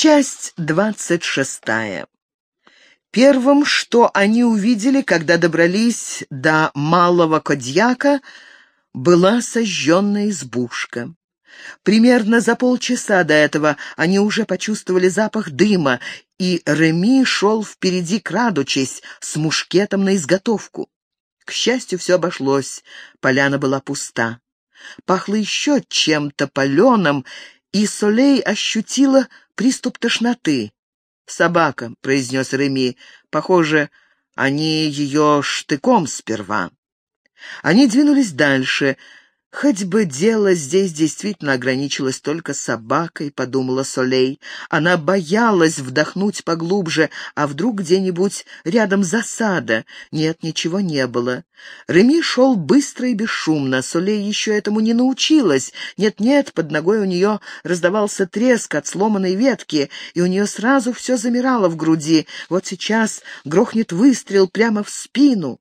Часть двадцать шестая. Первым, что они увидели, когда добрались до Малого Кодьяка, была сожженная избушка. Примерно за полчаса до этого они уже почувствовали запах дыма, и Реми шел впереди, крадучись, с мушкетом на изготовку. К счастью, все обошлось, поляна была пуста. Пахло еще чем-то паленым, и Солей ощутила приступ тошноты. «Собака», — произнес Реми, — «похоже, они ее штыком сперва». Они двинулись дальше, «Хоть бы дело здесь действительно ограничилось только собакой», — подумала Солей. Она боялась вдохнуть поглубже, а вдруг где-нибудь рядом засада. Нет, ничего не было. Реми шел быстро и бесшумно. Солей еще этому не научилась. Нет-нет, под ногой у нее раздавался треск от сломанной ветки, и у нее сразу все замирало в груди. Вот сейчас грохнет выстрел прямо в спину.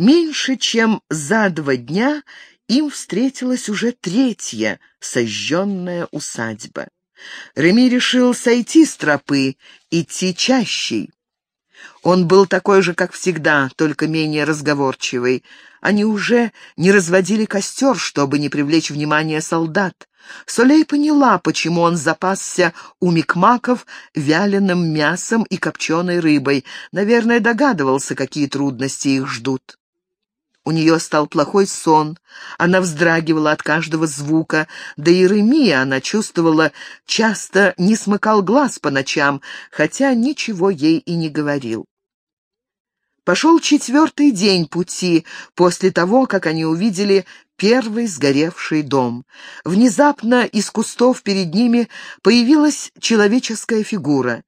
Меньше чем за два дня им встретилась уже третья сожженная усадьба. Реми решил сойти с тропы, идти чаще. Он был такой же, как всегда, только менее разговорчивый. Они уже не разводили костер, чтобы не привлечь внимание солдат. Солей поняла, почему он запасся у микмаков вяленым мясом и копченой рыбой. Наверное, догадывался, какие трудности их ждут. У нее стал плохой сон, она вздрагивала от каждого звука, да и Реми она чувствовала, часто не смыкал глаз по ночам, хотя ничего ей и не говорил. Пошел четвертый день пути после того, как они увидели первый сгоревший дом. Внезапно из кустов перед ними появилась человеческая фигура.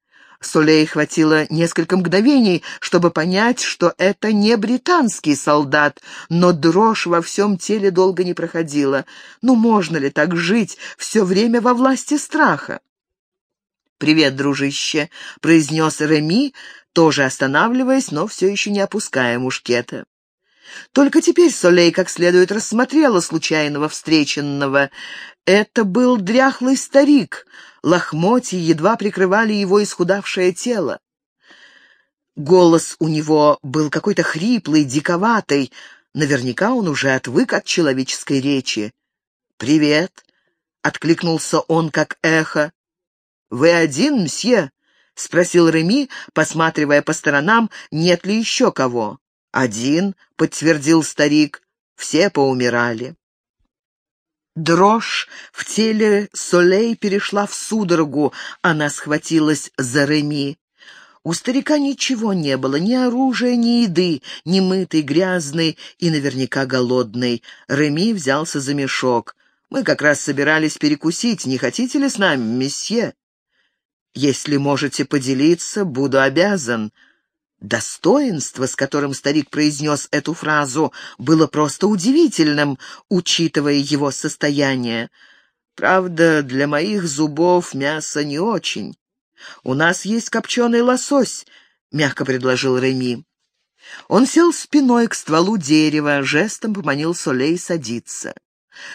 Солей хватило несколько мгновений, чтобы понять, что это не британский солдат, но дрожь во всем теле долго не проходила. Ну, можно ли так жить все время во власти страха? «Привет, дружище», — произнес Реми, тоже останавливаясь, но все еще не опуская мушкета. Только теперь Солей как следует рассмотрела случайного встреченного. Это был дряхлый старик, лохмотья едва прикрывали его исхудавшее тело. Голос у него был какой-то хриплый, диковатый. Наверняка он уже отвык от человеческой речи. «Привет!» — откликнулся он как эхо. «Вы один, мсье?» — спросил Реми, посматривая по сторонам, нет ли еще кого. «Один», — подтвердил старик, — «все поумирали». Дрожь в теле Солей перешла в судорогу, она схватилась за Реми. У старика ничего не было, ни оружия, ни еды, ни мытый, грязный и наверняка голодный. Реми взялся за мешок. «Мы как раз собирались перекусить. Не хотите ли с нами, месье?» «Если можете поделиться, буду обязан». Достоинство, с которым старик произнес эту фразу, было просто удивительным, учитывая его состояние. Правда, для моих зубов мясо не очень. «У нас есть копченый лосось», — мягко предложил Реми. Он сел спиной к стволу дерева, жестом поманил Солей садиться.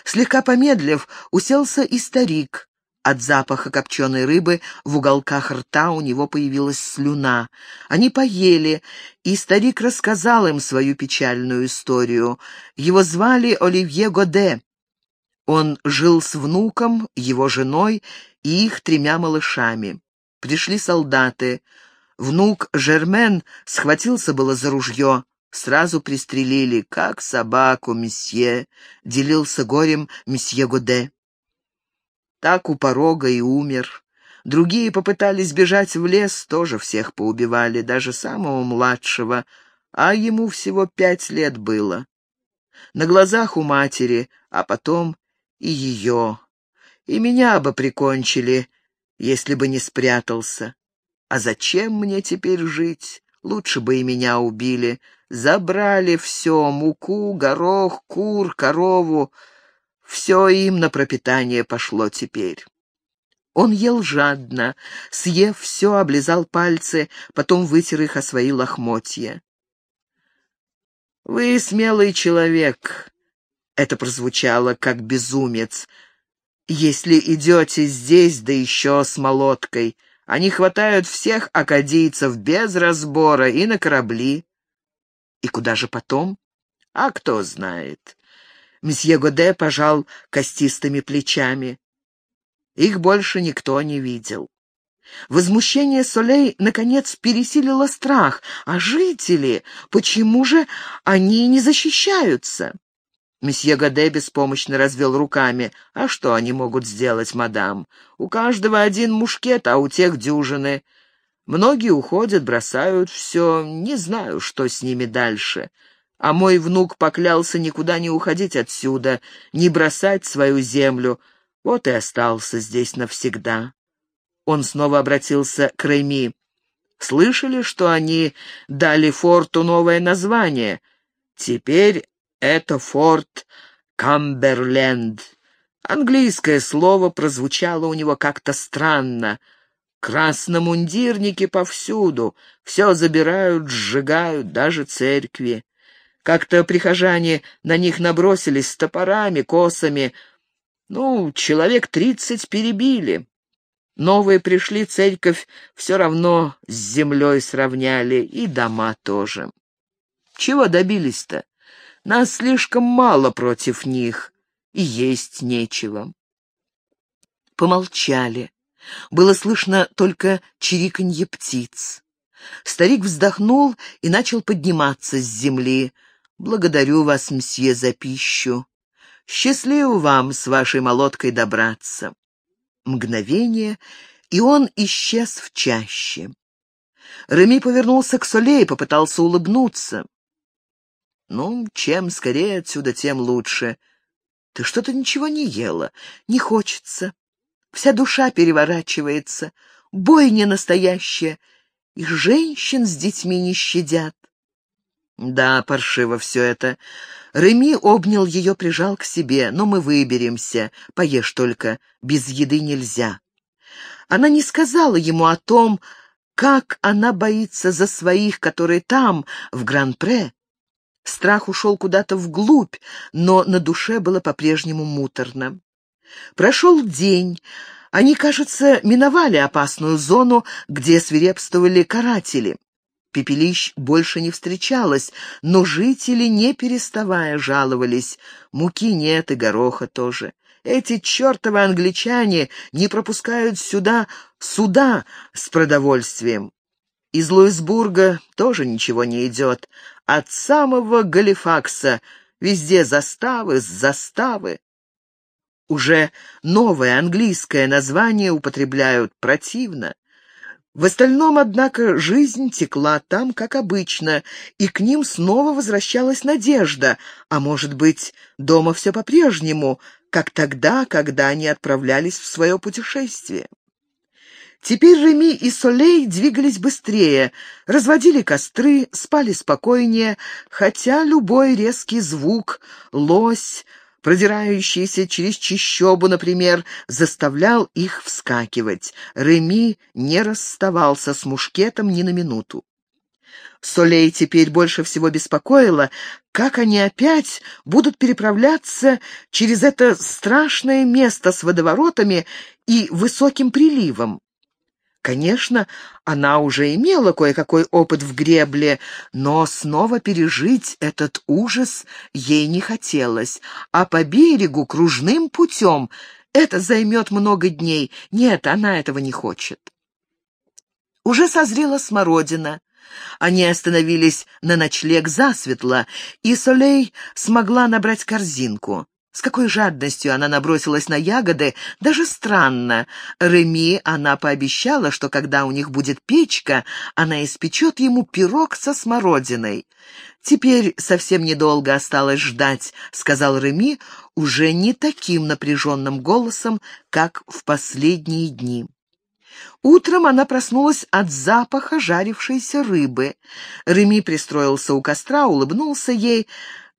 Слегка помедлив, уселся и старик. От запаха копченой рыбы в уголках рта у него появилась слюна. Они поели, и старик рассказал им свою печальную историю. Его звали Оливье Годе. Он жил с внуком, его женой и их тремя малышами. Пришли солдаты. Внук Жермен схватился было за ружье. Сразу пристрелили, как собаку, месье, делился горем месье Годе. Так у порога и умер. Другие попытались бежать в лес, тоже всех поубивали, даже самого младшего, а ему всего пять лет было. На глазах у матери, а потом и ее. И меня бы прикончили, если бы не спрятался. А зачем мне теперь жить? Лучше бы и меня убили. Забрали все — муку, горох, кур, корову — все им на пропитание пошло теперь. Он ел жадно, съев все, облизал пальцы, потом вытер их о свои лохмотья. «Вы смелый человек», — это прозвучало как безумец. если идете здесь, да еще с молоткой. Они хватают всех акадийцев без разбора и на корабли. И куда же потом? А кто знает. Месье Годе пожал костистыми плечами. Их больше никто не видел. Возмущение Солей, наконец, пересилило страх. А жители? Почему же они не защищаются? Месье Гаде беспомощно развел руками. «А что они могут сделать, мадам? У каждого один мушкет, а у тех дюжины. Многие уходят, бросают все. Не знаю, что с ними дальше. А мой внук поклялся никуда не уходить отсюда, не бросать свою землю. Вот и остался здесь навсегда». Он снова обратился к Рэми. «Слышали, что они дали форту новое название?» Теперь это форт Камберленд. Английское слово прозвучало у него как-то странно. Красномундирники повсюду, все забирают, сжигают, даже церкви. Как-то прихожане на них набросились с топорами, косами. Ну, человек тридцать перебили. Новые пришли, церковь все равно с землей сравняли, и дома тоже. Чего добились-то? Нас слишком мало против них, и есть нечего. Помолчали. Было слышно только чириканье птиц. Старик вздохнул и начал подниматься с земли. «Благодарю вас, мсье, за пищу. Счастливо вам с вашей молоткой добраться». Мгновение, и он исчез в чаще. Реми повернулся к Соле и попытался улыбнуться. Ну, чем скорее отсюда, тем лучше. Ты что-то ничего не ела, не хочется. Вся душа переворачивается, бой не настоящая, и женщин с детьми не щадят. Да, паршиво все это. Реми обнял ее, прижал к себе. Но мы выберемся. Поешь только. Без еды нельзя. Она не сказала ему о том, как она боится за своих, которые там, в Гран-Пре. Страх ушел куда-то вглубь, но на душе было по-прежнему муторно. Прошел день. Они, кажется, миновали опасную зону, где свирепствовали каратели. Пепелищ больше не встречалось, но жители, не переставая, жаловались. Муки нет и гороха тоже. Эти чертовы англичане не пропускают сюда суда с продовольствием. Из Луисбурга тоже ничего не идет. От самого Галифакса везде заставы, заставы. Уже новое английское название употребляют противно. В остальном, однако, жизнь текла там, как обычно, и к ним снова возвращалась надежда, а может быть, дома все по-прежнему, как тогда, когда они отправлялись в свое путешествие. Теперь Реми и Солей двигались быстрее, разводили костры, спали спокойнее, хотя любой резкий звук, лось, продирающийся через чищобу, например, заставлял их вскакивать. Реми не расставался с мушкетом ни на минуту. Солей теперь больше всего беспокоило, как они опять будут переправляться через это страшное место с водоворотами и высоким приливом. Конечно, она уже имела кое-какой опыт в гребле, но снова пережить этот ужас ей не хотелось, а по берегу кружным путем это займет много дней. Нет, она этого не хочет. Уже созрела смородина. Они остановились на ночлег засветло, и Солей смогла набрать корзинку. С какой жадностью она набросилась на ягоды, даже странно. Реми она пообещала, что когда у них будет печка, она испечет ему пирог со смородиной. «Теперь совсем недолго осталось ждать», — сказал Реми уже не таким напряженным голосом, как в последние дни. Утром она проснулась от запаха жарившейся рыбы. Реми пристроился у костра, улыбнулся ей,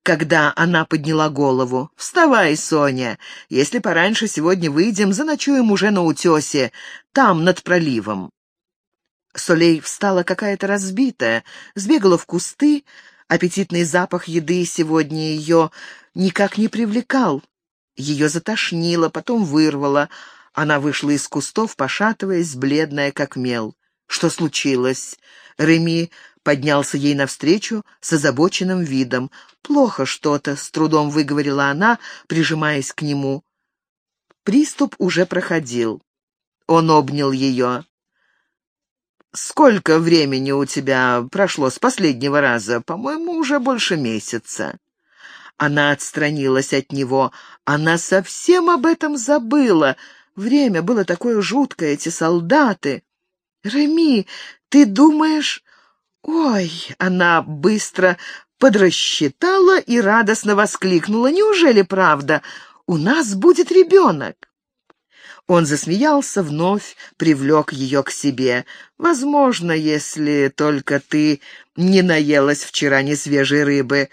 когда она подняла голову. «Вставай, Соня. Если пораньше сегодня выйдем, заночуем уже на утесе, там, над проливом». Солей встала какая-то разбитая, сбегала в кусты. Аппетитный запах еды сегодня ее никак не привлекал. Ее затошнило, потом вырвало. Она вышла из кустов, пошатываясь, бледная как мел. Что случилось? Реми поднялся ей навстречу с озабоченным видом. «Плохо что-то», — с трудом выговорила она, прижимаясь к нему. Приступ уже проходил. Он обнял ее. «Сколько времени у тебя прошло с последнего раза? По-моему, уже больше месяца». Она отстранилась от него. Она совсем об этом забыла. Время было такое жуткое, эти солдаты. «Реми, ты думаешь...» «Ой!» — она быстро подрасчитала и радостно воскликнула. «Неужели правда? У нас будет ребенок!» Он засмеялся, вновь привлек ее к себе. «Возможно, если только ты не наелась вчера несвежей рыбы.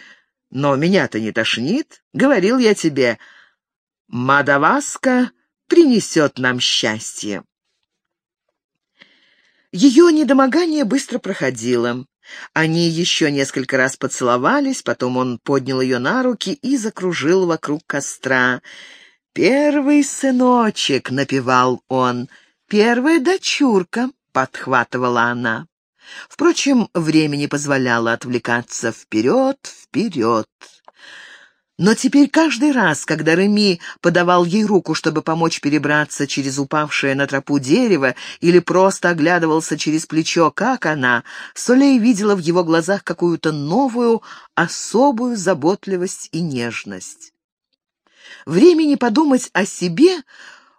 Но меня-то не тошнит. Говорил я тебе, Мадаваска принесет нам счастье». Ее недомогание быстро проходило. Они еще несколько раз поцеловались, потом он поднял ее на руки и закружил вокруг костра. «Первый сыночек», — напевал он, — «первая дочурка», — подхватывала она. Впрочем, время не позволяло отвлекаться вперед, вперед. Но теперь каждый раз, когда Реми подавал ей руку, чтобы помочь перебраться через упавшее на тропу дерево или просто оглядывался через плечо, как она, Солей видела в его глазах какую-то новую, особую заботливость и нежность. Времени подумать о себе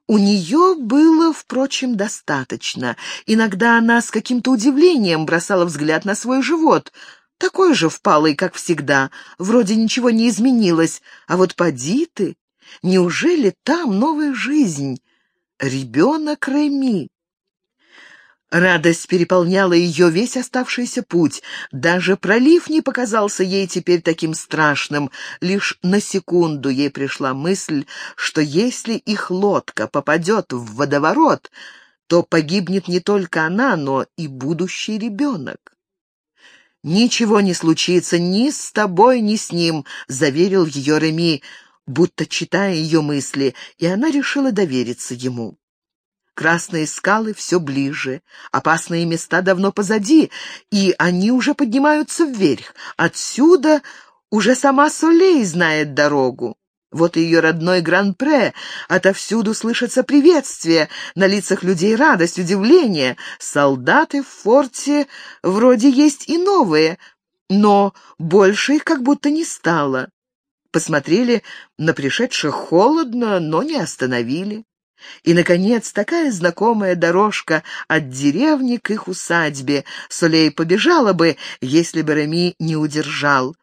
у нее было, впрочем, достаточно. Иногда она с каким-то удивлением бросала взгляд на свой живот — такой же впалый, как всегда. Вроде ничего не изменилось. А вот поди ты, неужели там новая жизнь? Ребенок Реми. Радость переполняла ее весь оставшийся путь. Даже пролив не показался ей теперь таким страшным. Лишь на секунду ей пришла мысль, что если их лодка попадет в водоворот, то погибнет не только она, но и будущий ребенок. «Ничего не случится ни с тобой, ни с ним», — заверил ее Реми, будто читая ее мысли, и она решила довериться ему. Красные скалы все ближе, опасные места давно позади, и они уже поднимаются вверх. Отсюда уже сама Солей знает дорогу. Вот и ее родной Гран-Пре. Отовсюду слышатся приветствия, на лицах людей радость, удивление. Солдаты в форте вроде есть и новые, но больше их как будто не стало. Посмотрели на пришедших холодно, но не остановили. И, наконец, такая знакомая дорожка от деревни к их усадьбе. Солей побежала бы, если бы Реми не удержал.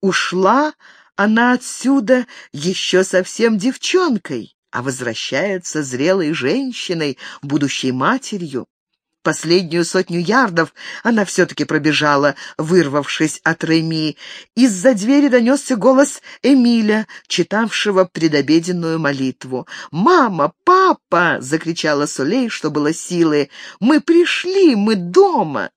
Ушла она отсюда еще совсем девчонкой, а возвращается зрелой женщиной, будущей матерью. Последнюю сотню ярдов она все-таки пробежала, вырвавшись от Реми. Из-за двери донесся голос Эмиля, читавшего предобеденную молитву. «Мама! Папа!» — закричала Сулей, что было силы. «Мы пришли! Мы дома!»